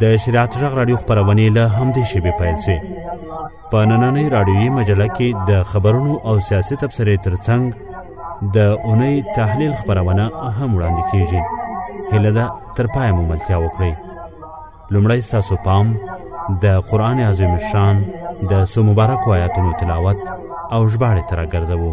د شریعت غږ رادیو خبرونه له همدې شیبې پیل شي په نننۍ رادیوي مجله کې د خبرونو او سیاسي تبصرې ترڅنګ د اونۍ تحلیل خبرونه هم وړاندې کیږي هله ده تر پای مو ملتیا وکړئ لومړی ستاسو پام د قرآن عظیم شان د څو مبارکو آیاتونو تلاوت او ژباړې ته راګرځوو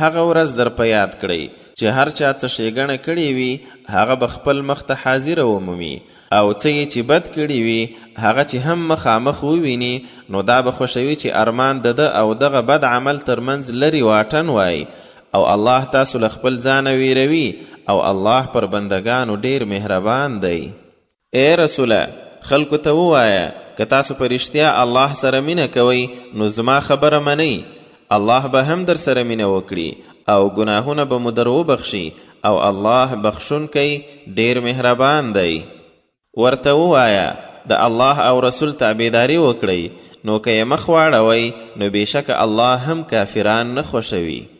هغه ورځ در په یاد کړئ چې هر چا څه ښېګڼه کړې وي هغه به خپل مخ ته حاضره ومومي او څه یې چې بد کړي وي هغه چې هم مخامخ وویني نو دا به خوښوي چې ارمان د ده او دغه بد عمل ترمنځ لرې واټن وای او الله تاسو له خپل ځانه ویروي او الله پر بندګانو ډیر مهربان دی اې رسوله! خلکو ته ووایه، که تاسو په رښتیا الله سره مینه کوئ، نو زما خبره منئ، الله به هم درسره مینه وکړي او ګناهونه به مو در وبخښي او الله بخښونکی، ډېر مهربان دی. ورته ووایه، د الله او رسول تابعداري وکړئ، نو که یې مخ واړوئ، نو بېشکه الله هم کافران نه خوښوي.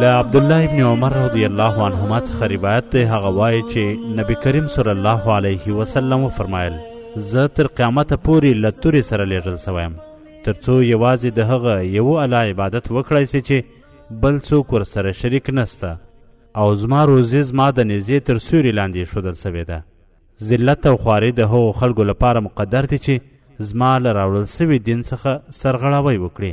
له عبد الله ابن عمر رضی الله عنهما څخه روایت دی هغه وایي چې نبی کریم صلی الله علیه وسلم وفرمایل زه تر قیامته پورې له تورې سره لیږل سویم تر څو یوازې د هغه یو الله عبادت وکړای سي چې بل څوک ورسره شریک نسته او زما روزي زما د نږدې تر سیوري لاندې ایښودل سوې ده ذلت او خواري د هغو خلکو لپاره مقدر دي چې زما له راوړل سوي دین څخه سرغړاوی وکړي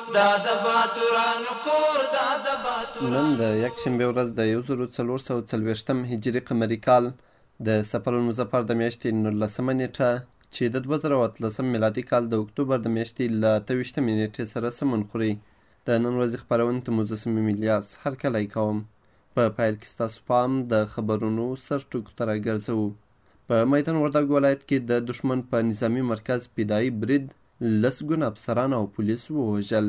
دا د باتورانو کور دا د باتورانو. نن د یکشنبې ورځ د یو زرو څلور سوه څلوېښت هجري قمري کال د سفر المظفر د میاشتې نولسمه نیټه چې د دوه زره او اتلسم میلادي کال د اکتوبر د میاشتې له اته ویشتمې نیټې سره سمون خوري د نن ورځې خپرونې ته مو زه صمیم الیاس هرکلی کوم په پیل کې ستاسو پام د خبرونو سر ټکو ته راګرځوو په میدان وردګ ولایت کې د دښمن په نظامي مرکز پیدایي برید لس ګونه افسران او پولیس ووژل.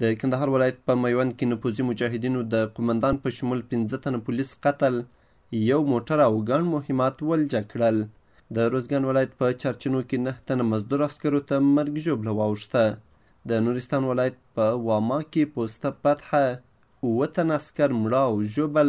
د کندهار ولایت په میوند کې نفوذي مجاهدینو د قومندان په شمول پنځه تنه پولیس قتل، یو موټر او ګڼ مهمات ولجه کړل. د روزګان ولایت په چارچینو کې نه تنه مزدور عسکرو ته مرګ ژوبله واوښته. د نورستان ولایت په واما کې پوسته پتحه اووه تنه عسکر مړه او ژوبل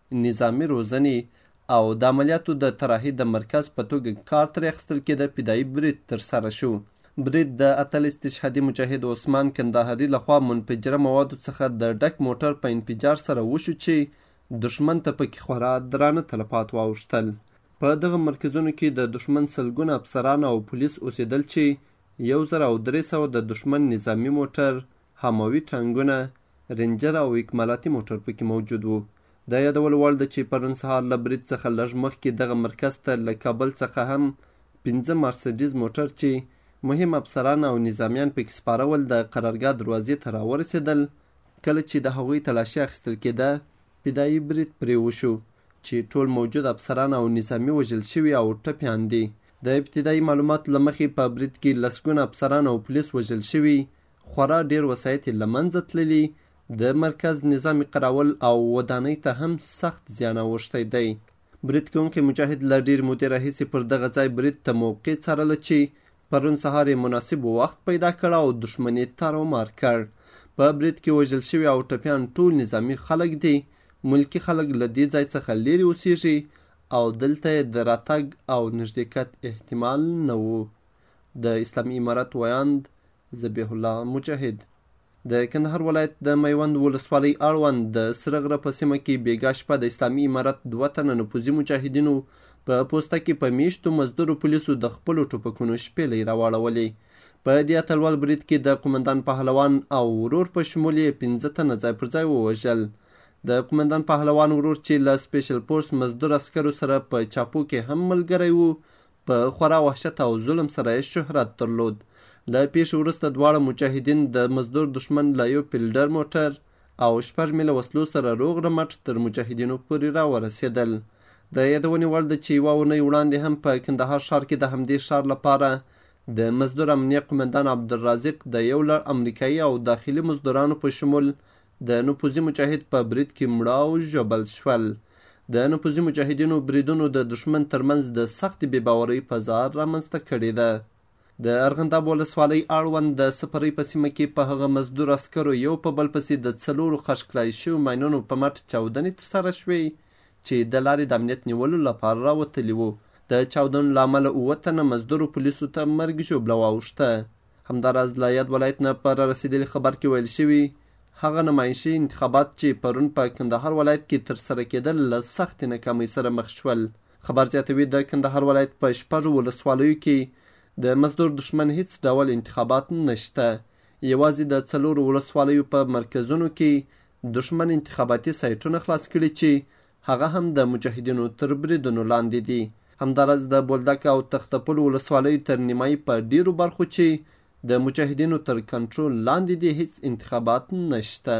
نظامي روزنې او د عملیاتو د طراحي د مرکز په توګه کار ترې اخیستل کېده فدایي برید ترسره شو. برید د اتل استشهادي مجاهد عثمان کندهاري لخوا منفجره موادو څخه د ډک موټر په انفجار سره وشو چې دښمن ته پکې خورا درانه تلفات واوښتل. په دغه مرکزونو کې د دښمن سلګونه افسران او پولیس اوسېدل چې یو زر او درې سوه د دښمن نظامي موټر، هموي ټانګونه، رینجر او اکمالاتي موټر په کې موجود وو. د یادولو وړ ده چې پرون سهار له برید څخه لږ مخکې دغه مرکز ته له کابل څخه هم پنځه مارسډیز موټر چې مهم افسران او نظامیان په کې سپاره ول د قرارګاه دروازې ته راورسېدل. کله چې د هغوی تلاشي اخیستل کېده، فدايي برید پرې وشو چې ټول موجود افسران او نظامي وژل شوي او ټپیان دي. د ابتدايي معلوماتو له مخې په برید کې لسګونه افسران او پولیس وژل شوي خورا ډېر وسایط یې له منځه تللي، د مرکز نظام قراول او ودانۍ ته هم سخت زیان اوښتی دی. برید کوونکی مجاهد له ډېرې مودې راهیسې پر دغه ځای برید ته موقع څارله چې پرون سهار یې مناسب وخت پیدا کړ او دښمن یې تار و مار کړ. په برید کې وژل شوي او ټپیان ټول نظامي خلک دي، ملکي خلک له دې ځای څخه لېرې اوسېږي او دلته یې د راتګ او نږدېکت احتمال نه و. د اسلامي امارت ویاند ذبیح الله مجاهد د کندهار ولایت د میوند ولسوالۍ اړوند د سره غره په سیمه کې بیګا شپه د اسلامي امارت دوه تنه نفوذي مجاهدینو په پوسته کې په میشتو مزدورو پولیسو د خپلو ټوپکونو شپېلۍ راواړولې په دې اتلوال برید کې د قومندان پهلوان او ورور په شمول یې پنځه تنه ځای پر ځای ووژل د قومندان پهلوان ورور چې له سپیشل فورس مزدور عسکرو سره په چاپو کې هم ملګری وو په خورا وحشت او ظلم سره یې شهرت درلود. له پېښې وروسته دواړه مجاهدین د مزدور دښمن له یو پیلډر موټر او شپږ میله وسلو سره روغ رمټ تر مجاهدینو پورې راورسېدل. د یادونې وړ ده چې یوه اونۍ وړاندې هم په کندهار ښار کې د همدې ښار لپاره د مزدور امنیه قومندان عبدالرازق د یو لړ امریکايي او داخلي مزدورانو په شمول د نفوذي مجاهد په برید کې مړاو ژوبل شول. د نفوذي مجاهدینو بریدونو د دښمن ترمنځ د سختې بې باورۍ فضا رامنځته کړې ده. د ارغنداب ولسوالۍ اړوند د سپرۍ په سیمه کې په هغه مزدور عسکرو یو په بل پسې د څلورو خښ کړای شویو ماینونو په مټ چاودنې ترسره شوې چې د لارې د امنیت نیولو لپاره راوتلي وو. د چاودنو له امله اووه تنه مزدورو پولیسو ته مرګ ژوبله واوښته. همداراز له یاد ولایت نه په رارسېدلي خبر کې ویل شوي، هغه نمایشي انتخابات چې پرون په کندهار ولایت کې ترسره کېدل له سختې ناکامۍ سره مخ شول. خبر زیاتوي، د کندهار ولایت په شپږو ولسوالیو کې د مزدور دښمن هېڅ ډول انتخابات نه شته، یوازې د څلورو ولسوالیو په مرکزونو کې دښمن انتخاباتي سایټونه خلاص کړي چې هغه هم د مجاهدینو تر بریدونو لاندې دي. همداراز د بولدک او تخته پل ولسوالیو تر نیمایي په ډېرو برخو چې د مجاهدینو تر کنټرول لاندې دي هېڅ انتخابات نه شته.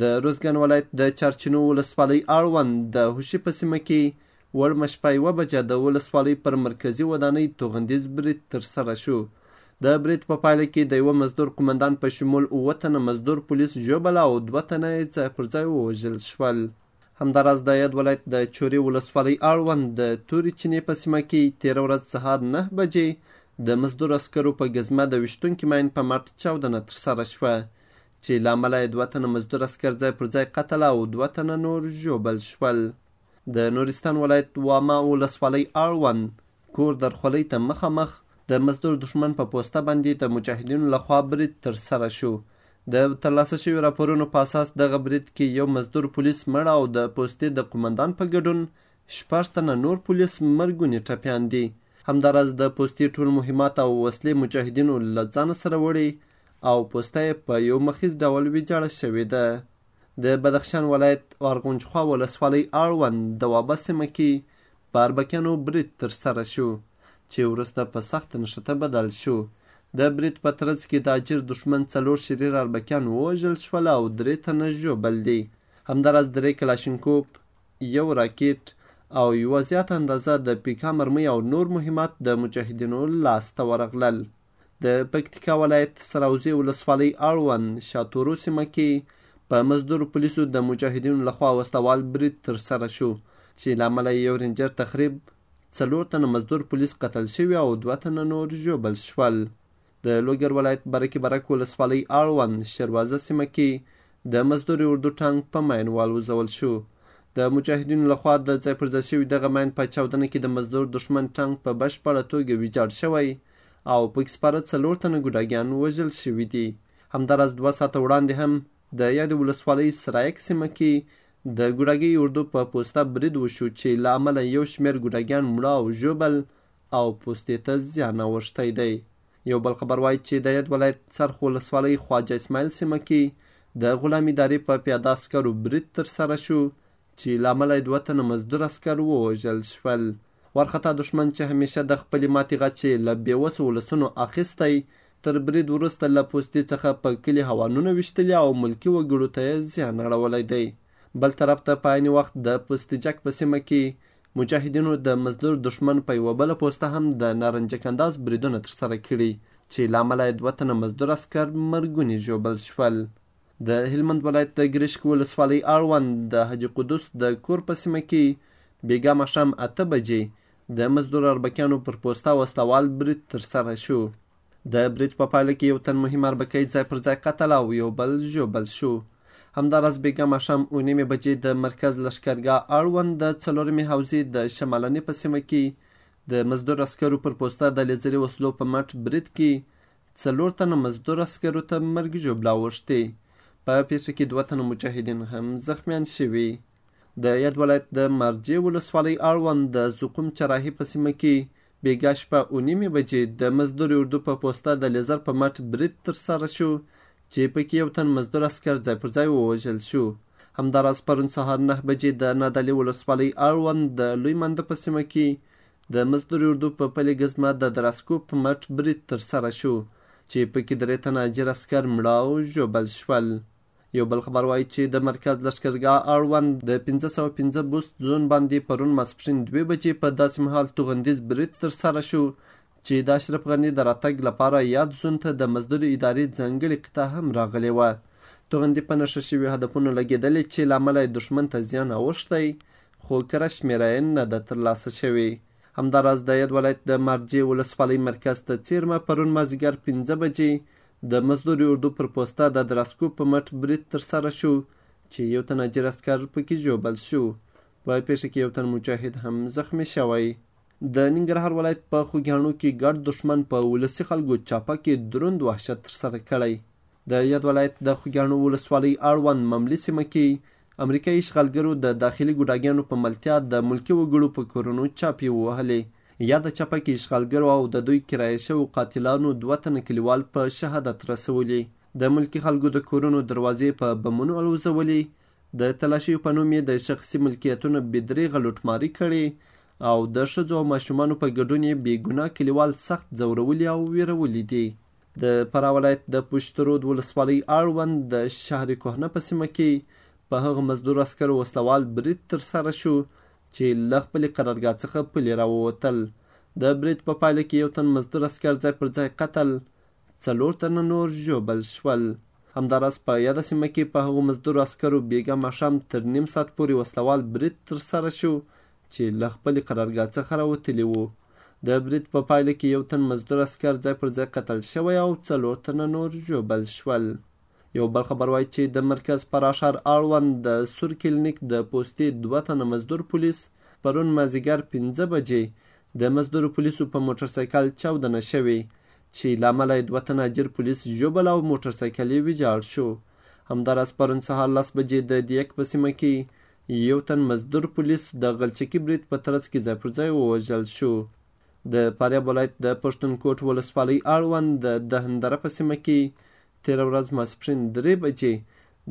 د روزګان ولایت د چارچینو ولسوالۍ اړوند د هوشي په سیمه کې وړمه شپه یوه بجه د ولسوالۍ پر مرکزي ودانۍ توغندیز برید ترسره شو. د برید په پایله کې د یوه مزدور قومندان په شمول اووه تنه مزدور پولیس ژوبل او دوه تنه یې ځای پر ځای ووژل شول. همداراز د یاد ولایت د چورې ولسوالۍ اړوند د تورې چینې په سیمه کې تېره ورځ سهار نه بجې د مزدور عسکرو په ګزمه د ویشتونکي ماین په مټ چاودنه ترسره شوه چې له امله یې دوه تنه مزدور عسکر ځای پر ځای قتل او دوه تنه نور ژوبل شول. د نورستان ولایت واما ولسوالۍ اړوند کور درخولۍ ته مخامخ د مزدور دښمن په پوسته باندې د مجاهدینو لخوا برید ترسره شو. د ترلاسه شوي راپورونو په اساس دغه برید کې یو مزدور پولیس مړ او د پوستې د قومندان په ګډون شپږ تنه نور پولیس مرګوني ټپیان دي. همداراز د پوستې ټول مهمات او وسلې مجاهدینو له ځانه سره وړي او پوسته یې په یو مخیز ډول ویجاړه شوې ده. د بدخشان ولایت ارغونجخوا ولسوالۍ اړوند دوابه سیمه کې په اربکیانو برید تر سره شو چې وروسته په سخته نښته بدل شو. د برید په ترڅ کې د اجیر دښمن څلور شریر اربکیان ووژل شول او درې تنه ژوبل دي. همداراز درې کلاشینکوف، یو راکټ او یوه زیاته اندازه د پیکا مرمۍ او نور مهمات د مجاهدینو لاس ته ورغلل. د پکتیکا ولایت سراوزې ولسوالۍ اړوند شاتورو سیمه کې په مزدور پولیسو د مجاهدینو لخوا وسلوال برید ترسره شو چې له امله یو رینجر تخریب څلور تنه مزدور پولیس قتل شوي او دوه تنه نور ژوبل شول د لوګر ولایت برکې برک ولسوالۍ اړوند شروازه سیمه کې د مزدوري اردو ټانک په ماین والوزول شو د مجاهدینو لخوا د ځای پر ځای شوي دغه ماین په چاودنه کې د مزدور دښمن ټانک په بشپړه توګه ویجاړ شوی او پکې سپاره څلور تنه ګوډاګیان وژل شوي دي همداراز دوه ساعته وړاندې هم د یادې ولسوالۍ سرایک سیمه کې د ګوډاګي اردو په پوسته برید وشو چې له امله یو شمېر ګوډاګیان مړه او ژوبل او پوستې ته زیان اوښتی دی یو بل خبر وایي چې د یاد ولایت څرخ ولسوالۍ خواجه اسماعیل سیمه کې د غلام ادارې په پیاده عسکرو برید ترسره شو چي له امله يې دوه تنه مزدور عسکر ووژل شول. وارخطا دښمن چي همېشه د خپلي ماتي غچ له بې وسو ولسونو اخيستی، تر بريد وروسته له پوستي څخه په کلي هوانونه ويشتلي او ملکي وګړو ته يې زيان اړولی دی. بل طرف ته په عين وخت د پوستي جک په سيمه کي مجاهدينو د مزدور دښمن په يوه بله پوسته هم د نارنجک انداز بريدونه ترسره کړي، چي له امله يې دوه تنه مزدور عسکر مرګوني ژوبل شول. د هلمند ولایت د ګرشک ولسوالۍ اړوند د حاجي قدوس د کور په سیمه کې بیګا ماښام اته بجې د مزدور اربکیانو پر پوسته وسلوال برید ترسره شو د برید په پایله کې یو تن مهم اربکی ځای پر ځای قتل او یو بل ژوبل شو همداراز بیګا ماښام او نیمې بجې د مرکز لښکرګاه اړوند د څلورمې حوزې د شمالنې په سیمه کې د مزدور عسکرو پر پوسته د لیزري وسلو په مټ برید کې څلور تنه مزدور عسکرو ته مرګي ژوبله اوښتې. په پېښه کې دوه تنه مجاهدین هم زخمیان شوي. د یاد ولایت د مارجې ولسوالۍ اړوند د زقوم چراهي په سیمه کې بېګا شپه او نیمې بجې د مزدور اردو په پوسته د لیزر په مټ برید ترسره شو چې پکې یو تن مزدور عسکر ځای پر ځای ووژل شو. همداراز پرون سهار نه بجې د نادعلي ولسوالۍ اړوند د لوی منده په سیمه کې د مزدوري اردو په پلې ګزمه د دراسکوپ په مټ برید تر سره شو چې پکې درې تنه اجیر عسکر مړه او ژوبل شول. یو بل خبر وايي چې د مرکز لښکرګاه اړوند د پنځه سوه پنځه بوست زون باندې پرون ماسپښین دوې بجې په داسې مهال توغندیز برید تر سره شو چې د اشرف غني د راتګ لپاره یاد زون ته د مزدوري ادارې ځانګړې قطعه هم راغلې وه. توغندي په نښه شویو هدفونو لګېدلې چې له امله یې دښمن ته زیان اوښتی خو کره شمېره یې نه ده ترلاسه شوې. همداراز د یاد ولایت د مارجې ولسوالۍ مرکز ته څېرمه پرون مازیګر پنځه بجې د مزدوري اردو پر پوسته د دراسکو په مټ برید ترسره شو چې یو تن اجیر عسکر پکې ژوبل شو. په پېښه کې یو تن مجاهد هم زخمي شوی. د ننګرهار ولایت په خوږیاڼو کې ګډ دښمن په ولسي خلکو چاپه کې دروند وحشت ترسره کړی. د یاد ولایت د خوږیاڼو ولسوالۍ اړوند مملي سیمه کې امریکایي اشغالګرو د داخلي ګوډاګیانو په ملتیا د ملکي وګړو په کورونو چاپې ووهلې. یاده چپه کې اشغالګرو او د دوی کرایه شوو قاتلانو دوه تنه کلیوال په شهادت رسولي، د ملکي خلکو د کورونو دروازې په بمونو الوزولي، د تلاشیو په نوم یې د شخصي ملکیتونو بې دریغه لوټماري کړې او د ښځو او ماشومانو په ګډون یې بې ګناه کلیوال سخت ځورولي او ویرولي دي. د فراه ولایت د پشترود ولسوالۍ اړوند د شهر کهنه په سیمه کې په هغه مزدور عسکرو وسلوال برید ترسره شو چې له خپلې قرارګاه څخه پلي راووتل د برید په پایله کې یو تن مزدور عسکر ځای پر ځای قتل څلور تنه نور ژوبل شول همداراز په یاده سیمه کې په هغو مزدور عسکرو بیګا ماښام تر نیم ساعت پورې وسلوال برید ترسره شو چې له خپلې قرارګاه څخه راوتلي وو. د برید په پایله کې یو تن مزدور عسکر ځای پر ځای قتل شوی او څلور تنه نور ژوبل شول. یو بل خبر وایي چې د مرکز پراشار اړوند د سور کلینیک د پوستې دوه تنه مزدور پولیس پرون مازیګر پنځه بجې د مزدور پولیسو په موټر سایکل چاودنه شوې چې له امله یې دوه تنه اجیر پولیس ژوبل او موټر سایکل یې ویجاړ شو همداراز پرون سهار لس بجې د دیک په سیمه کې یو تن مزدور پولیس د غلچکي برید په ترڅ کې ځای پر ځای ووژل شو. د فاریاب ولایت د پښتونکوټ ولسوالۍ اړوند د دهندره په سیمه کې تېره ورځ ماسپښین درې بجې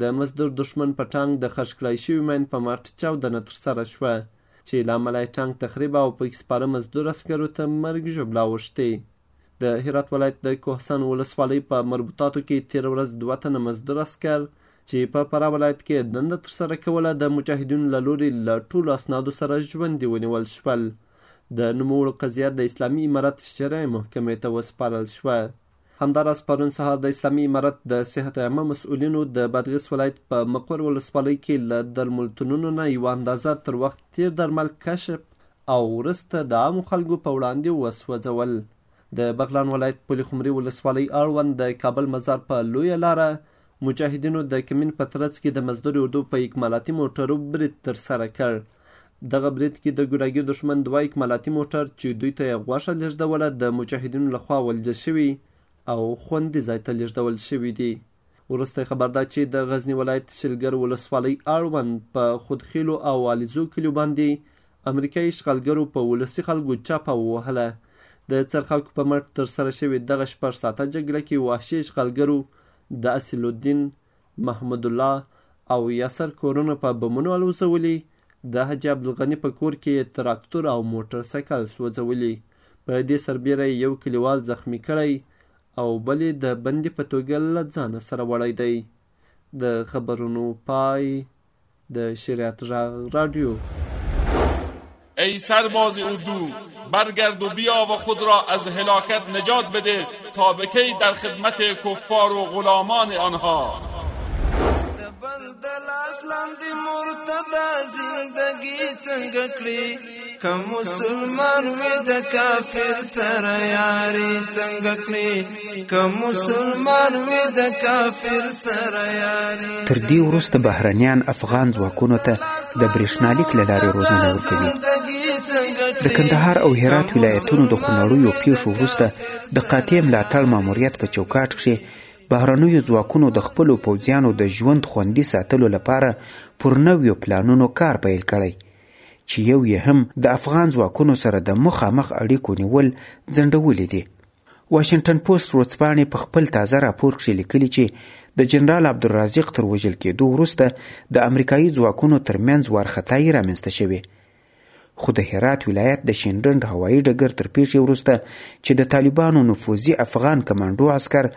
د مزدور دښمن په ټانک د خښ کړای شوي ماین په مټ چاودنه ترسره شوه چې له امله یې ټانک تخریب او پکې سپاره مزدور عسکرو ته مرګ ژوبله اوښتې. د هرات ولایت د کوهسن ولسوالۍ په مربوطاتو کې تیر ورځ دوه تنه مزدور عسکر چې په فراه ولایت کې دنده ترسره کوله د مجاهدینو له لوري له ټولو اسنادو سره ژوندي ونیول شول د نوموړو قضیه د اسلامي امارت شرعي محکمې ته وسپارل شوه همداراز پرون سهار د اسلامي امارت د صحت عامه مسؤلینو د بادغیس ولایت په مقر ولسوالۍ کې له درملتونونو نه یوه اندازه تر وخت تیر درمل کشف او وروسته د عامو خلکو په وړاندې وسوځول. د بغلان ولایت پل خمري ولسوالۍ اړوند د کابل مزار په لویه لاره مجاهدینو د کمین په ترڅ کې د مزدور اردو په اکمالاتي موټرو برید ترسره کړ. دغه برید کې د ګوډاګي دښمن دوه اکمالاتي موټر چې دوی ته یې غوښه لېږدوله د مجاهدینو لخوا ولجه شوي او خوندي ځای ته لېږدول شوي دي. وروستی خبر دا چې د غزني ولایت شلګر ولسوالۍ اړوند په خودخیلو او علیزو کلیو باندې امریکایي اشغالګرو په ولسي خلکو چاپه ووهله د څرخاکو په مټ ترسره شوې دغه شپږ ساعته جګړه کې وحشي اشغالګرو د اصیل الدین محمود الله او یاسر کورونه په بمونو الوزولي د حاجي عبدالغني په کور کې یې تراکتور او موټر سایکل سوځولي په دې سربیره یو کلیوال زخمی کړی او بل یې د بندي په توګه له ځانه سره وړی دی. د خبرونو پای د شریعت غږ رادیو. ای سرباز اردو برگرد و بیا و خود را از هلاکت نجات بده تا به کی در خدمت کفار و غلامان آنها که مسلمان وي د کافر سره یاري څنګه کړي که مسلمان وي د کافر سره یاري تر دې وروسته بهرنیان افغان ځواکونو ته د برېښنالیک له لارې روزنه ورکوي د کندهار او هرات ولایتونو د خونړیو پیښو وروسته د قاطع ملاتړ ماموریت په چوکاټ کښې بهرنیو ځواکونو د خپلو پوځیانو د ژوند خوندي ساتلو لپاره پر نویو پلانونو کار پیل کړی چې یو یې هم د افغان ځواکونو سره د مخامخ اړیکو نیول ځنډولي دي. واشنګټن پوسټ ورځپاڼې په خپل تازه راپور کښې لیکلي چې د جنرال عبدالرازق تر وژل کېدو وروسته د امریکایي ځواکونو تر منځ وارخطایي رامنځته شوې خو د هرات ولایت د شینډنډ هوایي ډګر تر پیښې وروسته چې د طالبانو نفوذي افغان کمانډو عسکر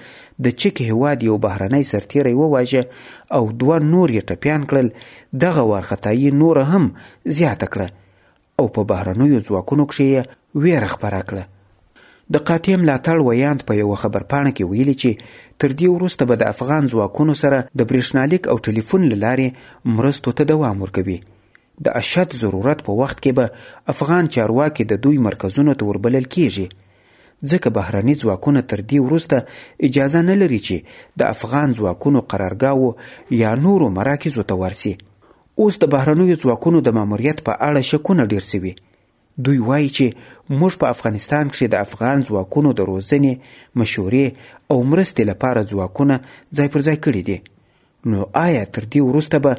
د چک هیواد یو بهرنی سرتیری وواژه او دوه نور یې ټپیان کړل دغه وارخطايي یې نوره هم زیاته کړه او په بهرنیو ځواکونو کښې یې ویره خپره کړه. د قاطع ملاتړ ویاند په یوه خبرپاڼه کې ویلي چې تر دې وروسته به د افغان ځواکونو سره د برېښنالیک او ټلیفون له لارې مرستو ته دوام ورکوي. د اشد ضرورت په وخت کې به افغان چارواکي د دوی مرکزونو ته وربلل کیږي. ځکه بهرني ځواکونه تر دې وروسته اجازه نه لري چې د افغان ځواکونو قرارګاوو یا نورو مراکزو ته ورسي. اوس د بهرنیو ځواکونو د ماموریت په اړه شکونه ډېر شوي. دوی وایي چې موږ په افغانستان کښې د افغان ځواکونو د روزنې، مشورې او مرستې لپاره ځواکونه ځای پر ځای کړي دي. نو آیا تر دې وروسته به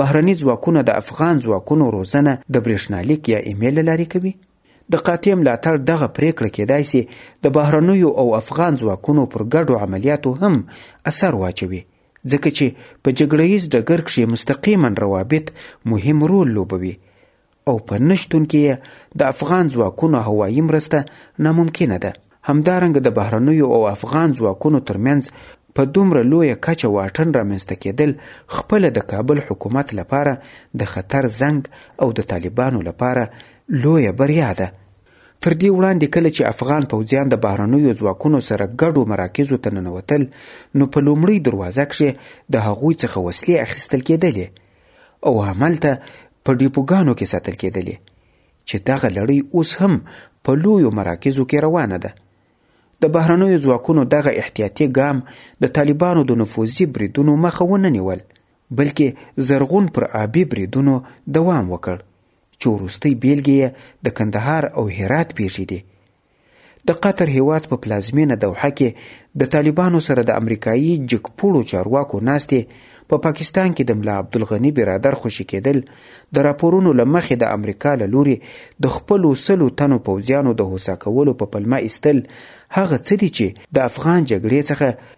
بهرني ځواکونه د افغان ځواکونو روزنه د برېښنالیک یا ایمیل له لارې کوي؟ د قاطع ملاتړ دغه پرېکړه کېدای سي د بهرنیو او افغان ځواکونو پر ګډو عملیاتو هم اثر واچوي، ځکه چې په جګړه ییز ډګر کښې مستقیماً روابط مهم رول لوبوي او په نه شتون کې یې د افغان ځواکونو هوایي مرسته ناممکنه ده. همدارنګه د بهرنیو او افغان ځواکونو ترمنځ په دومره لویه کچه واټن رامنځته کېدل خپله د کابل حکومت لپاره د خطر زنګ او د طالبانو لپاره لویه بریا ده. تر دې وړاندې کله چې افغان پوځیان د بهرنیو ځواکونو سره ګډو مراکزو ته ننوتل نو په لومړۍ دروازه کښې د هغوی څخه وسلې اخیستل کېدلې او هملته په ډیپوګانو کې ساتل کېدلې چې دغه لړۍ اوس هم په لویو مراکزو کې روانه ده د بهرنیو ځواکونو دغه احتیاطي ګام د طالبانو د نفوذي بریدونو مخه ونه نیول بلکې زرغون پر آبي بریدونو دوام وکړ چې وروستۍ بیلګې یې د کندهار او هرات پیښې دي د قطر هیواد په پلازمینه دوحه کې د طالبانو سره د امریکایي جګپوړو چارواکو ناستې په پا پاکستان کې د ملا عبدالغني برادر خوشي کېدل د راپورونو له مخې د امریکا له لوري د خپلو سلو تنو پوځیانو د هوسا کولو په پلمه ایستل هغه څه دي چې د افغان جګړې څخه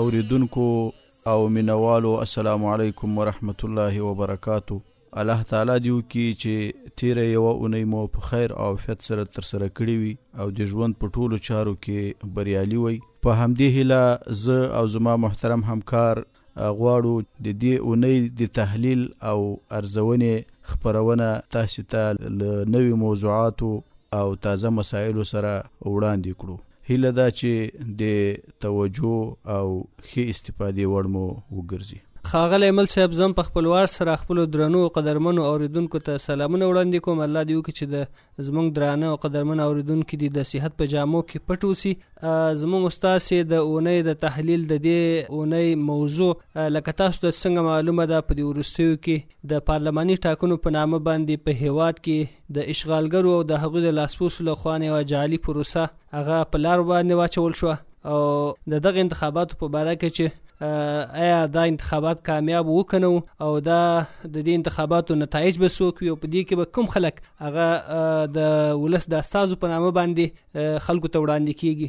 اوریدونکو او مینوالو السلام علیکم ورحمت الله وبرکاته الله تعالی دی وکي چې تیره یو اونۍ مو په خیر او عافیت سره تر سره کړی وي او د ژوند په ټولو چارو کې بریالي وي په همدې هیله زه او زما محترم همکار غواړو د دې اونۍ د تحلیل او ارزونې خبرونه تاسو ته له نوي موضوعاتو او تازه مسایلو سره وړاندې کړو هیله ده چې د توجه او ښې استفادې وړ مو وګرځي. ښاغلی مل صاحب زم په خپل وار سره خپل درنو او قدرمنو اوریدونکو ته سلامونه وړاندې کوم الله دې وکړي چې د زمونږ درانه او قدرمن اوریدونکو دي د صحت په جامو کې پټ اوسي زمونږ استاد سي د اونۍ د تحلیل د دې اونۍ موضوع لکه تاسو د څنګه معلومه ده په دې ورستیو کې د پارلماني ټاکنو په نامه باندې په هیواد کې د اشغالګرو او د هغوی د لاسپوڅو له خوا یوه جعلي پروسه هغه په لار باندې واچول شوه او د دغه انتخاباتو په باره کې چې آیا دا انتخابات کامیاب وکنو او دا د دې انتخاباتو نتایج به څوک وي او په دې کې به کوم خلک هغه د ولس د استازو په نامه باندې خلکو ته وړاندې کیږي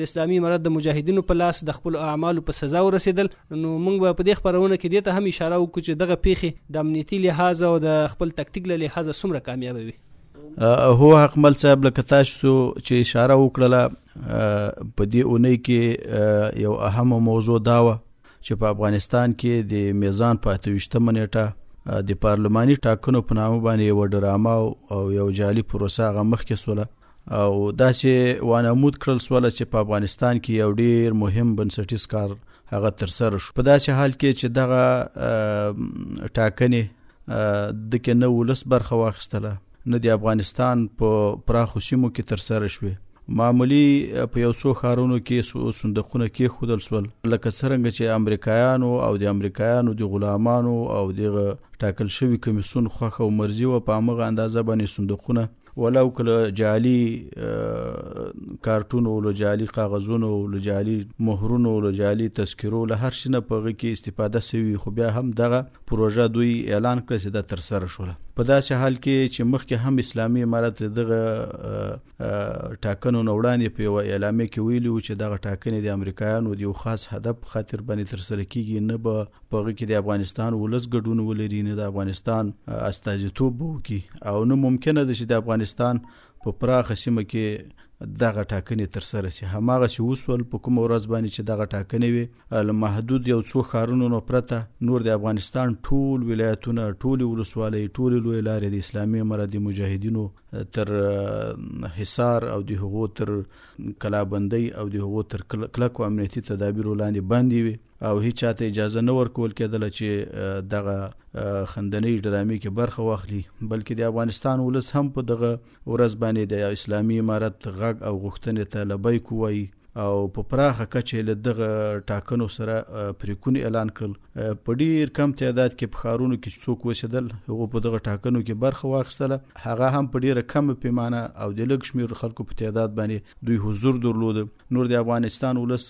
د اسلامي امارت د مجاهدینو په لاس د خپل اعمالو په سزا ورسېدل نو موږ به په دې خبرونه کې دې ته هم اشاره وکړو چې دغه پیښې د امنیتي لحاظ او د خپل تکتیک له لحاظ څومره کامیاب وي هو حق مل صاحب لکه تاسو چې اشاره وکړله په دې اونۍ کې یو اهم موضوع دا و چې په افغانستان کې د میزان په 28مه نیټه د پارلماني ټاکنو په نامه باندې یو ډرامه او یو جعلي پروسه غمخ کې سوله او داسې وانمود کړل سول چې په افغانستان کې یو ډیر مهم بنسټیز کار هغه تر سره شو په داسې حال کې چې دغه ټاکنې د کې نه ولس برخه واخیستله نه د افغانستان په پراخو سیمو کې تر سره شوې معمولی په یو څو خارونو کې صندوقونه کې خودل سول لکه څنګه چې امریکایانو او د امریکایانو د غلامانو او د ټاکل شوی کمیسون خوخه او مرزي و په امغه اندازه باندې صندوقونه ولو که له جعلي کارټونو، له جعلي کاغذونو، له جعلي مهرونو، له جعلي تذکرو، له هر شي نه په هغه کې استفاده شوې وي، خو بیا هم دغه پروژه دوی اعلان کړه چې دا ترسره شوله. په داسې حال کې چې مخکې هم اسلامي امارت د دغه ټاکنو نه وړاندې په یوه اعلامیه کې ویلي و چې دغه ټاکنې د امریکایانو د یو خاص هدف په خاطر باندې ترسره کېږي، نه به په هغه کې د افغانستان ولس ګډون ولري نه د افغانستان استازیتوب وکړي او نه ممکنه ده چې د افغانستان په پراخه سیمه کې دغه ټاکنې تر سره شي هماغه چې وسول په کوم ورځ باندې چې دغه ټاکنې وي له محدود یو څو ښارونو نه پرته نور د افغانستان ټول ولایتونه ټول ولسوالۍ ټول لوی لارې د اسلامي امارت د مجاهدینو تر حصار او د هغو تر کلابندۍ او د هغو تر کلکو امنیتي تدابیرو لاندې باندې وي او هیچا ته اجازه نه ورکول کېدله چې دغه خندنۍ ډرامې کې برخه واخلي بلکې د افغانستان ولس هم په دغه ورځ باندې د اسلامي امارت غږ او غوښتنې ته لبیک ووایي او په پراخه کچه له دغه ټاکنو سره پریکون اعلان کړل په ډیر کم تعداد کې په ښارونو کې څوک وسیدل هغه په دغه ټاکنو کې برخه واخیستله هغه هم په ډیره کم پیمانه او د لږ شمیر خلکو په تعداد باندې دوی حضور درلود نور د افغانستان ولس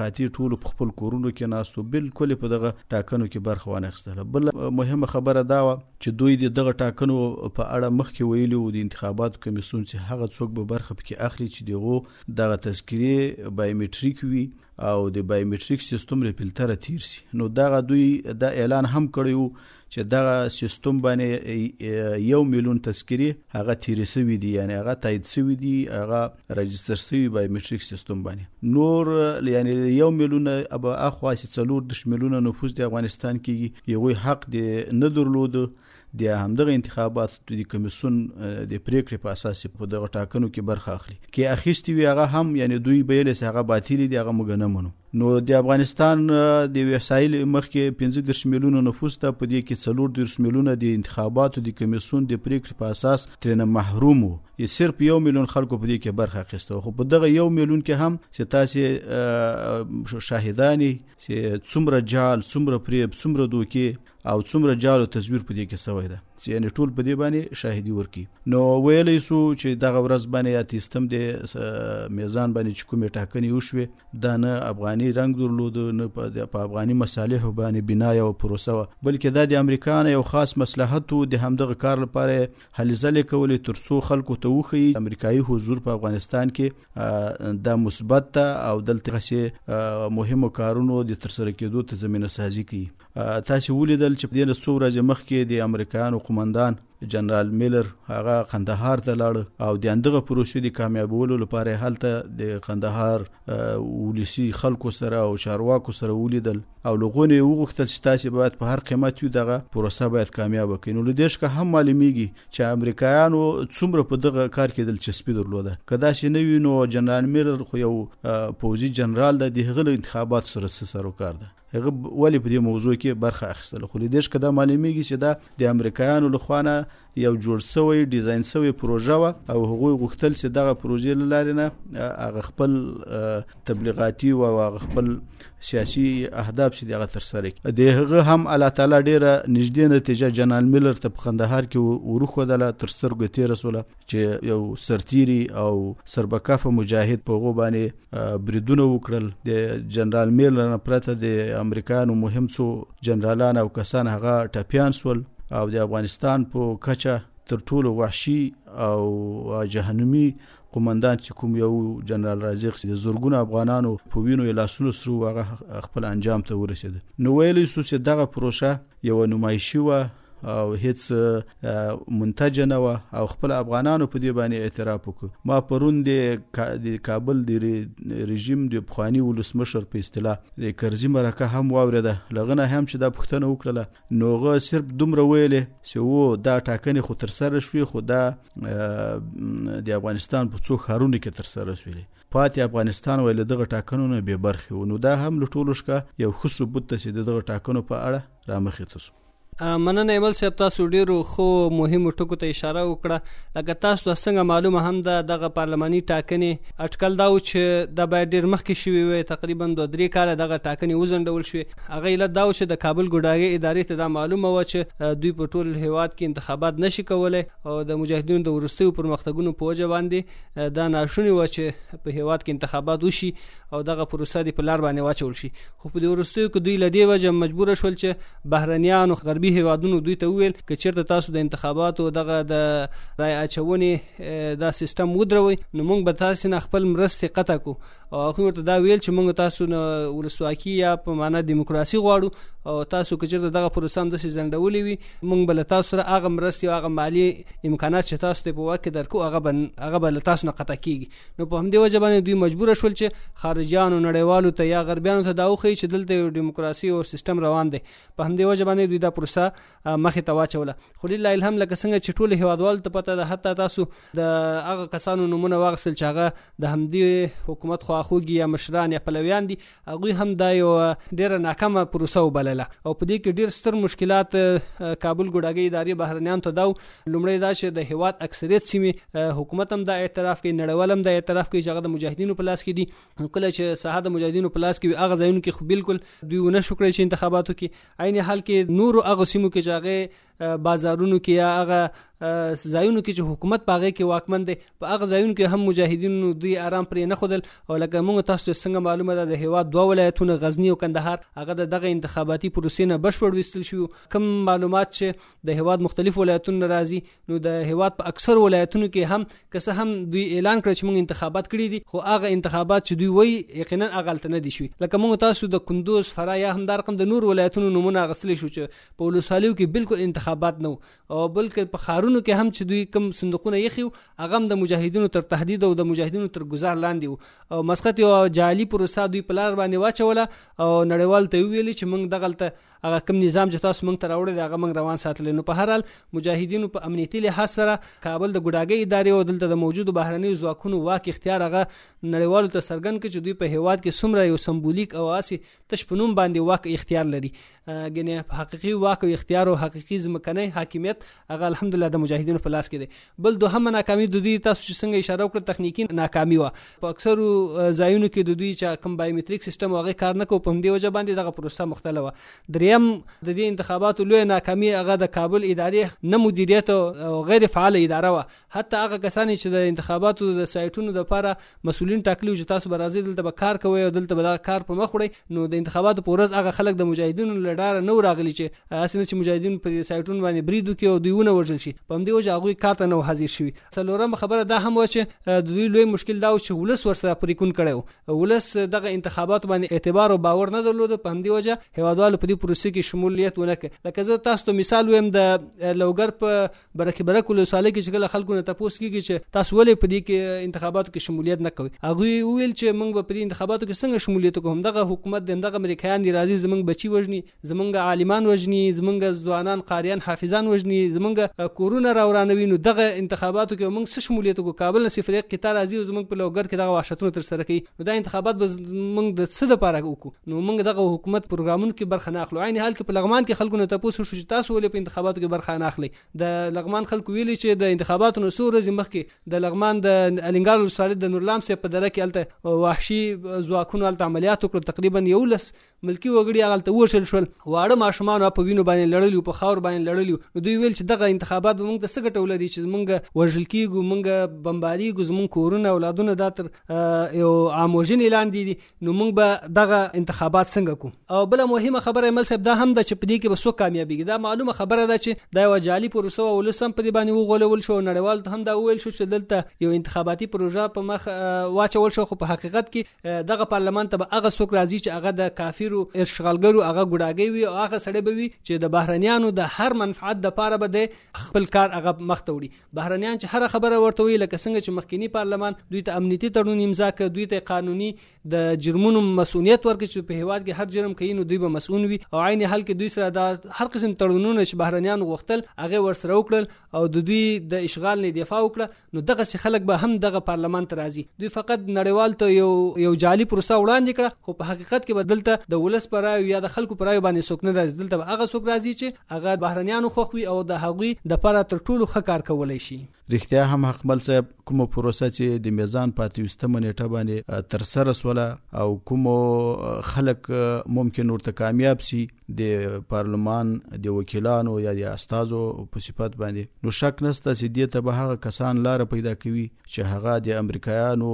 قاطع ټول په خپل کورونو کې ناستو بالکل په دغه ټاکنو کې برخه وانه خستله بل مهمه خبره دا و چې دوی د دغه ټاکنو په اړه مخکې ویلي وو د انتخاباتو کمیسون چې هغه څوک به برخه پکې اخلي چې دغه دغه تذکری بایومټریک وي او د بایومټریک سیستم له فلتره تیر سي نو دغه دوی دا اعلان هم کړی وو چې دغه سیستم باندې یو میلیون تذکری هغه تیرې سوي دي یعنی هغه تایید سوي دي هغه رجستر سوي بایومټریک سیستم باندې نور یعنی یو میلیون اب اخوا چې څلور د میلیون نفوس د افغانستان کې یو حق دی نه درلود د همدغه انتخابات د کمیسون د پریکړې په اساس په دغه ټاکنو کې برخه اخلي کې اخیستي وي هغه هم یعنی دوی به یې له هغه باطل دي هغه موږ نه منو نو د افغانستان د یو احصایل مخکې پنځه دېرش میلیونه نفوس ته په دې کې څلور دېرش میلیونه د انتخاباتو د کمیسیون د پریکړې په اساس ترېنه محروم وو یې صرف یو میلیون خلکو په دې کې برخه اخیسته خو په دغه یو میلیون کې هم چې تاسې شاهدانې چې څومره جال څومره فریب څومره دوکې او څومره جار او تزویر په دې کې سوی ده چې یعنی ټول په دې باندې شاهدی ورکی نو ویلی سو چې دغه ورځ باندې یا تیستم د میزان باندې چې کومې ټاکنې وشوې دا نه افغاني رنګ درلود نه په افغاني مصالح باندې بنا یو پروسه وه بلکې دا د امریکا نه یو خاص مصلحت و د همدغه کار لپاره هلې ځلې کولې ترڅو خلکو ته وښیي امریکایي حضور په افغانستان کې دا مثبت ده او دلته مهمو کارونو د ترسره کېدو ته زمینه سازي کوي تاسې ولیدل چې دې نه څو ورځې مخکې د امریکایانو قومندان جنرال میلر هغه قندهار ته لاړ او د اندغه پروسې د کامیابولو لپاره هلته د قندهار ولسی خلکو سره او چارواکو سره ولیدل او لغونه وغوښتل چې تاسو باید په هر قیمت یو دغه پروسه باید کامیاب کړئ نو لدې شکه هم معلومیږي چې امریکایانو څومره په دغه کار کې دلچسپي درلوده کدا چې نه وینو جنرال میلر خو یو پوزي جنرال د دغه انتخابات سره سره کار ده هغه ولې په دې موضوع کې برخه اخیستله، خو له دې ښکته معلومېږي چې دا د امریکایانو له خوا نه یو جوړ شوی، ډیزاین شوې پروژه وه او هغوی غوښتل چې دغه پروژې له لارې نه هغه خپل تبلیغاتي او هغه خپل سیاسي اهداف چې هغه ترسره کړي. د هغه هم الله تعالی ډېره نږدې نتیجه جنرال میلر ته په قندهار کې وروښودله، تر سترګو یې تېره شوله. چې یو سرتیری او سربکفه مجاهد په غو باندې بریدونه وکړل د جنرال میلر نه پرته د امریکایانو مهم څو جنرالان او کسان هغه ټپیان سول او د افغانستان په کچه تر ټولو وحشي او جهنمی قومندان چې کوم یو جنرال رازق د زورګونو افغانانو په وینو یې لاسونو سرو هغه خپل انجام ته ورسېد نو ویلی سو چې دغه پروسه یو نمایشي وه او هیڅ منتج نه و او خپل افغانانو په دې باندې اعتراف وکړ ما پرون د کابل د رژیم د پخوانی ولسمشر په اصطلاح د کرزي مرکه هم واوریده لغنه هم چې دا پښتنه وکړه نوغه صرف دومره ویلې چې وو دا ټاکنې خو تر سره شوې خو دا د افغانستان په څو خارونو کې تر سره شوې پاتې افغانستان ویل دغه ټاکنو نه به برخه ونو دا هم لټولشکا یو خصوص بوت چې دغه ټاکنو په اړه رامخې تاسو مننه ایمل صاحب تاسو ډیرو خو مهمو ټکو ته اشاره وکړه لکه تاسو ته څنګه معلومه هم ده دغه پارلماني ټاکنې اټکل دا و چې دا باید ډیر مخکې شوي وي تقریبا دوه درې کاله دغه ټاکنې وځنډول شوې هغه علت دا و چې د کابل ګډاګي ادارې ته دا معلومه و چې دوی په ټول هیواد کې انتخابات نشي کولای او د مجاهدینو د ورستیو پرمختګونو په وجه باندې دا ناشونی و چې په هیواد کې انتخابات وشي او دغه پروسه دی په لار باندې واچول شي خو په دې وروستیو کې دوی له دې وجه مجبور شول چې بهرنیانو غربي هیوادونو دوی ته وویل که چیرته تاسو د انتخاباتو دغه د رای اچونې دا سیستم ودروي نو موږ به تاسو نه خپل مرستې قطع کو او هغه ورته دا ویل چې موږ تاسو نه ولسواکي یا په معنا دیموکراسي غواړو او تاسو که چیرته دغه پروسه هم د سيزندولې وي موږ بل تاسو سره هغه مرستې او هغه مالی امکانات چې تاسو ته په واکه درکو هغه هغه بل تاسو نه قطع کیږي نو په همدې وجه باندې دوی مجبور شول چې خارجيانو نړیوالو ته یا غربیانو ته دا وخی چې دلته یو دیموکراسي او سیستم روان دی په همدې وجه باندې دوی دا پروسه مخه ته واچوله خو لله الهم لکه څنګه چې ټول هوادوال ته پته ده حتی تاسو د هغه کسانو نمونه واغسل چې هغه د همدې حکومت خواخوږي یا مشران یا پلویان دي هغوی هم دا یو ډیره ناکامه پروسه وبلله او په دې کې ډیر ستر مشکلات کابل ګډاګي ادارې بهرنیان ته داو لومړی دا چې د هیواد اکثریت سیمه حکومت هم دا اعتراف کوي نړیوال هم دا اعتراف کوي چې هغه د مجاهدینو په لاس کې دي کله چې ساحه د مجاهدینو په لاس کې هغه ځایونه کې خو بالکل دوی ونه شو کړی چې انتخاباتو کې عین حال کې نور هغه سیمو کې چې هغه بازارونو کې یا هغه ځایونو کې چې حکومت پاغه کې واکمن دی په هغه ځایونو کې هم مجاهدینو دوی آرام پرې نه خدل او لکه موږ تاسو ته څنګه معلومه ده د هوا دوه ولایتونه غزنی او کندهار هغه دغه انتخاباتي پروسې نه بشپړ وستل شو کم معلومات چې د هوا مختلف ولایتونو راځي نو د هوا په اکثر ولایتونو کې هم کسه هم دوی اعلان کړ چې موږ انتخابات کړی دي خو هغه انتخابات چې دوی وایي یقینا اغلت نه دي شوی لکه موږ تاسو د کندوز فراه یا هم د رقم د نور ولایتونو نمونه غسل شو چې په ولسوالیو کې بالکل انتخابات نه او بلکې په خارونو کې هم چې دوی کم صندوقونه یخي هغه هم د مجاهدینو تر تهدید او د مجاهدینو تر گزار لاندې او مسقط یو جعلي پروسه دوی په لار باندې واچوله او نړیوال ته ویل چې موږ دغلته هغه کم نظام چې تاسو موږ تر اوړه هغه موږ روان ساتل نو په هر حال مجاهدینو په امنیتي لحاظ سره کابل د ګډاګي ادارې او دلته د موجودو بهرنیو ځواکونو واک اختیار هغه نړیوالو ته سرګن کې چې دوی په هیواد کې سمره یو سمبولیک او اسي تشپنوم باندې واک اختیار لري ګنې په حقيقي واک او اختیار او حقيقي ځمکنۍ حاکمیت هغه الحمدلله د مجاهدینو په لاس کې دی بل دوهمه ناکامي د دوی تاسو چې څنګه اشاره وکړه تخنیکی ناکامي و په اکثرو ځایونو کې د دوی چې کوم بایومټریک سیستم هغه کار نه کوي په همدې وجه باندې دغه پروسه مختله و دریم د دې انتخاباتو لوی ناکامي هغه د کابل ادارې نه مدیریت او غیر فعال اداره و حتی هغه کسان یې چې د انتخاباتو د سایټونو لپاره مسولین ټاکلي چې تاسو به راځي دلته به کار کوئ او دلته به دا کار په مخ وړئ نو د انتخاباتو په ورځ هغه خلک د مجاهدینو له ډاره نه راغلي چې هسې نه چې مجاهدین په دې سایټونو باندې برید وکړي او دوی ونه وژل شي په همدې وجه هغوی کار ته نه حاضر شوي څلورمه خبره دا هم و چې د دوی لوی مشکل دا و چې ولس ورسره پریکون کړی ولس دغه انتخابات باندې اعتبار او باور نه درلود په همدې وجه هیوادوالو په دې پروسې کې شمولیت ونه کړ لکه زه تاسو ته مثال ویم د لوګر په برکه برک ولسوالۍ کې چې کله خلکو نه تاسو کیږي چې تاسو ولې په دې کې انتخاباتو کې شمولیت نه کوي هغه ویل چې موږ په دې انتخاباتو کې څنګه شمولیت کوو همدغه حکومت د همدغه امریکایان دی راځي زمونږ بچي وژني زمونږ عالمان وژني زمونږ ځوانان قاریان حافظان وژني زمونږ کورونه راورانوي نو دغه انتخاباتو کې موږ څه شمولیت کوو کابل نه صفر قطار راځي زمونږ په لوګر کې دغه وحشتونه تر سره کوي نو دا انتخابات به موږ د څه لپاره وکړو نو موږ دغه حکومت پروګرامونو کې برخه نه اخلو عین حال کې په لغمان کې خلکو نه تاسو شو چې تاسو ولې په انتخاباتو کې برخه نه اخلي د لغمان خلکو ویلي چې د انتخاباتو نو څو ورځې مخکې د لغمان د الینګار ولسوالۍ د نورلام سه په دره کې الته وحشي ځواکونو الته عملیات وکړ تقریبا 11 ملکي وګړي هغلته ووژل شول واړه ماشومان په وینو باندې لړلي په خاور باندې لړلي نو دوی ویل چې دغه انتخابات به موږ ته څه ګټه ولري چې موږ وژل کیږو موږ بمباریږو زموږ کورونه اولادونه دا تر یو عام وژنې لاندې دي نو موږ به دغه انتخابات څنګه کو او بل مهمه خبره مل صاحب دا هم ده چې په دې کې به څوک کامیابیږي دا معلومه خبره ده چې دا یو جعلي پروسه او لسم په دې باندې وغولول شو نړیوال هم دا وویل شو چې دلته یو انتخاباتي پروژه په مخ واچول شو خو په حقیقت کې دغه پارلمان ته به هغه څوک راځي چې هغه د کافرو اشغالګرو هغه ګډاګي وي او هغه سړی به وي چې د بهرنیانو د هر منفعت د پاره به د خپل کار هغه مخته وړي بهرنیان چې هر خبره ورته وي لکه څنګه چې مخکینی پارلمان دوی ته امنیتي تړون امضا کړ دوی ته قانوني د جرمونو مسؤلیت ورکړي چې په هیواد کې هر جرم کوي نو دوی به مسؤل وي او عین حال کې دوی سره د هر قسم تړونونه چې بهرنیان غوښتل هغه ورسره وکړل او د دوی د اشغال نه دفاع وکړه نو دغسې خلک به هم دغه پارلمان ته راځي دوی فقط نړیوال ته یو یو جعلي پروسه وړاندې کړه خو په حقیقت کې به دلته د ولس پر رایو یا د خلکو پر رایو باندې څوک نه راځي دلته به هغه څوک راځي چې هغه بهرنیانو خوښ وي او د هغوی دپاره تر ټولو ښه کار کولی شي رښتیا هم حقمل صاحب کومه پروسه چې د میزان په اتویستمه نیټه باندې ترسره سوله او کوم خلک ممکن ورته کامیاب سي د پارلمان د وکیلانو یا د استادو په صفت باندې نو شک نشته چې دې ته به هغه کسان لار پیدا کوي چې هغه د امریکایانو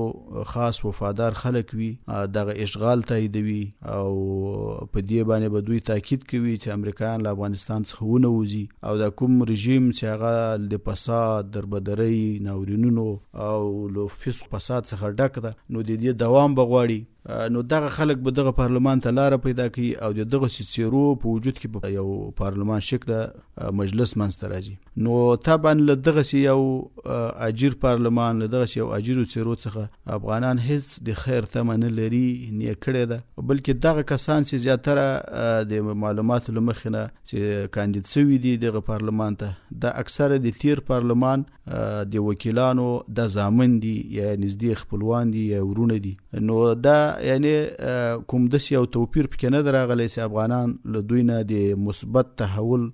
خاص وفادار خلک وي دغه اشغال تاییدوي او په دې باندې به دوی تاکید کوي چې امریکایان له افغانستان څخه ونه وځي او دا کوم رژیم چې هغه د فساد دربدرۍ ناورینونو او لو فسق فساد څخه ډک ده نو د دې دوام بغواړي نو دغه خلک به دغه پارلمان ته لاره پیدا کوي او د دغه څیرو په وجود کې په یو پارلمان شکل مجلس منځته راځي نو طبعا له دغه یو اجیر پارلمان له دغه یو اجیر څیرو څخه افغانان هیڅ د خیر تمه نه لري نه کړی ده بلکې دغه کسان چې زیاتره د معلوماتو لمخې نه چې کاندید شوي دي دغه پارلمان ته د اکثره د تیر پارلمان د وکیلانو د زامن دي یا نږدې خپلوان دي یا ورونه دي نو دا یعنی کوم د سیو توپیر پکې نه دراغلی چې افغانان له دوی نه د مثبت تحول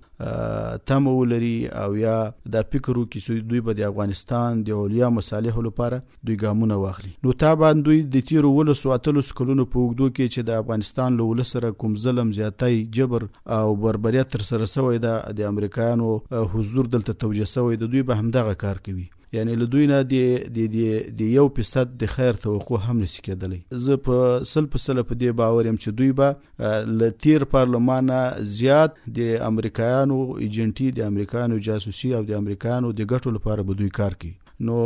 تم ولري او یا دا فکر وکړي چې دوی به د افغانستان د علیا مصالحو لپاره دوی ګامونه واخلي نو طبعا دوی د تیرو اوولسو اتلسو کلونو په اوږدو کې چې د افغانستان له ولس سره کوم ظلم، زیاتی، جبر او بربریت ترسره شوی ده، د امریکایانو حضور دلته توجیه شوی د دوی به همدغه کار کوي. یعنې له دوی نه د د یو فیصد د خیر توقع هم نه شي کیدلی. زه په سل په سله په دې باور یم چې دوی به له تیر پارلمان نه زیات د امریکایانو ایجنټي، د امریکایانو جاسوسي او د امریکایانو د ګټو لپاره به دوی کار کوي. نو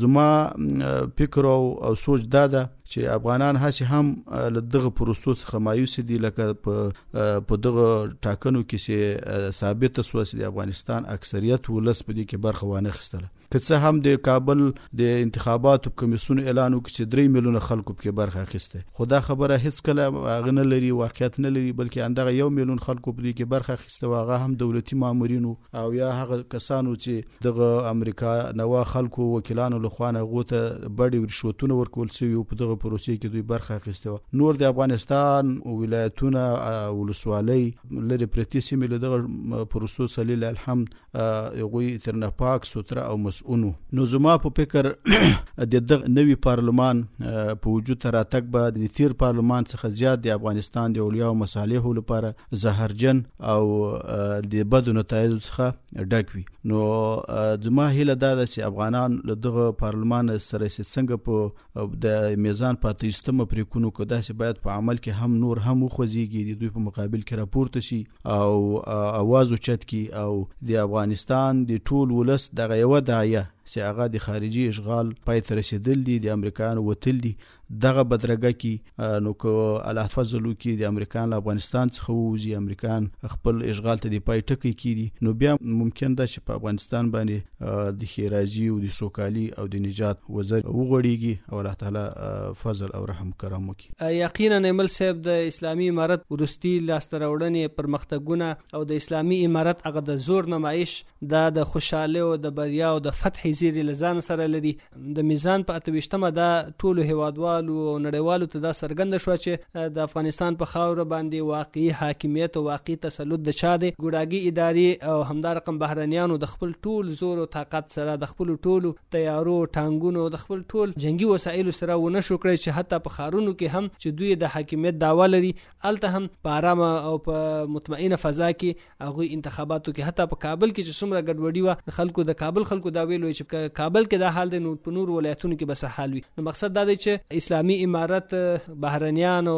زما فکر او سوچ دا ده چې افغانان هسي هم له دغه پروسو څخه مایوس دي لکه په دغه ټاکنو کې چې ثابت سو چې د افغانستان اکثریت ولس په دې کې برخه وانه خستله که څه هم د کابل د انتخاباتو کمیسون اعلان وکړ چې 3 میلیونه خلکو په برخه اخیسته خو دا خبره هیڅ کله غنه لري واقعیت نه لري بلکې اندغه یو میلیون خلکو په دې کې برخه اخیسته واغه هم دولتي مامورینو او یا هغه کسانو چې دغه امریکا نوا خلکو وکیلانو له خوا هغو ته بډې رشوتونه ورکول شوي او په دغه پروسې کې دوی برخه اخیستې وه نور د افغانستان ولایتونه ولسوالۍ لرې پرتې سیمې له دغه پروسو صلیل الحمد هغوی تر نه پاک سوتره او مسؤونو نو زما په فکر د دغه نوي پارلمان په وجود ته راتګ به د تیر پارلمان څخه زیات د افغانستان د اولیاو مصالحو لپاره زهرجن او د بدو نتایجو څخه ډک وي نو زما هیله دا ده چې افغانان له دغه پارلمان سره چې څنګه په د میزان پاتې استمه پرې کونو کو داسې باید په عمل کې هم نور هم وخوځيږي د دوی په مقابل کې راپورته شي او اواز اوچت کی او د افغانستان د ټول ولس دغه یو دایه چې هغه د خارجي اشغال پای ته رسیدل دي د امریکایانو وتل دي دغه بدرګه کی نو که الله فضل وکړي د امریکایان له افغانستان څخه ووځي امریکایان خپل اشغال ته د پای ټکی کړي نو بیا ممکن ده چې په افغانستان باندې د خیرازي او د سوکالي او د نجات وزر وغوړیږي او الله تعالی فضل او رحم کرم وکړي یقینا ایمل صاحب د اسلامي امارت ورستي لاسته راوړنې پرمختګونه او د اسلامي امارت هغه د زور نمایش دا د خوشحالیو د بریا او د فتح زیری له ځان سره لري د میزان په 28مه دا ټولو هیوادوالو او نړیوالو ته دا څرګند شو چې د افغانستان په خاور باندې واقعي حاکمیت او واقعي تسلط د چا دی ګوډاګي اداري او همدار رقم بهرنیانو د خپل ټول زور او طاقت سره د خپل ټولو تیارو ټانګونو د خپل ټول جنگي وسایلو سره ونه شو کړی چې حتی په خارونو کې هم چې دوی د حاکمیت داوا لري الته هم په آرامه او په مطمئنه فضا کې هغوی انتخاباتو کې حتی په کابل کې چې څومره ګډوډي و خلکو د کابل خلکو دا ویلو چې کابل کې دا حال دی نو په نور ولایتونو کې بس حال وي نو مقصد دا دی چې اسلامی امارت بهرنیانو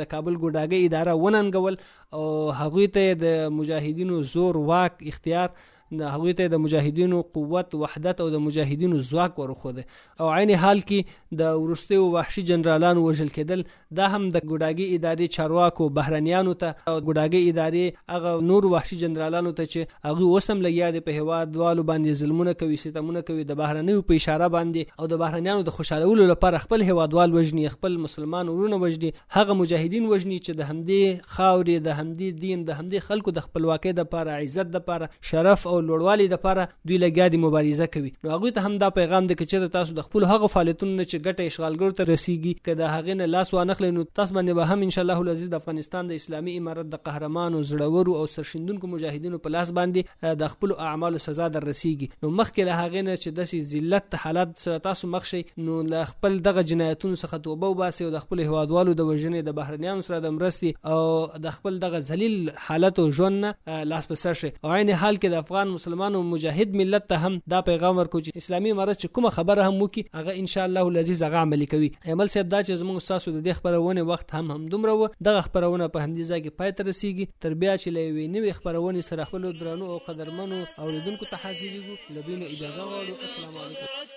د کابل ګډاګي اداره وننګول او هغوی ته د مجاهدینو زور واک اختیار د هغوی ته د مجاهدینو قوت وحدت او د مجاهدینو ځواک ورخوده او عین حال کې د ورستیو وحشي جنرالان وژل کېدل دا هم د ګوډاګي ادارې چارواکو بهرنیانو ته او د ګوډاګي ادارې هغه نورو وحشي جنرالانو ته چې هغوی اوس هم لګیا دي په هېوادوالو باندې ظلمونه کوي، ستمونه کوي، د بهرنیو په اشاره باندې او د بهرنیانو د خوشحالولو لپاره خپل هېوادوال وژني، خپل مسلمان وروڼه وژني، هغه مجاهدین وژني چې د همدې خاورې، د همدې دین، د همدې خلکو د خپلواکۍ لپاره، عزت لپاره، شرف او لوړوالي لپاره دوی لګیا دي مبارزه کوي نو هغه ته هم دا پیغام دی چې تاسو د خپل هغه فعالیتونو نه چې ګټه اشغالګر ته رسیږي که د هغې نه لاس وانخلئ نو تاسو باندې به هم ان شاء الله العزیز د افغانستان د اسلامي امارت د قهرمانو زړورو او سرشندونکو مجاهدینو په لاس باندې د خپل اعمالو سزا در رسیږي نو مخکې له هغې نه چې داسې ذلت حالات سره تاسو مخ شئ نو له خپل دغه جنایتونو څخه توبه وباسئ او د خپل هوادوالو د وژنې د بهرنیانو سره د مرستې او د خپل دغه ذلیل حالت او ژوند نه لاس په سر شي او عین حال کې د افغان مسلمان او مجاهد ملت ته هم دا پیغام ورکو چې اسلامي امارت چې کومه خبره هم وکي هغه ان شاء الله العزیز هغه عملي کوي ایمل صاحب دا چې زموږ تاسو د دې خبرونه وخت هم هم دومره و دغه خبرونه په همدې ځای کې پای ته رسیږي تر بیا چې لوي نوې خبرونه سره خپل درنو او قدرمنو اوریدونکو ته حاضرېږو لبینه اجازه غواړو السلام علیکم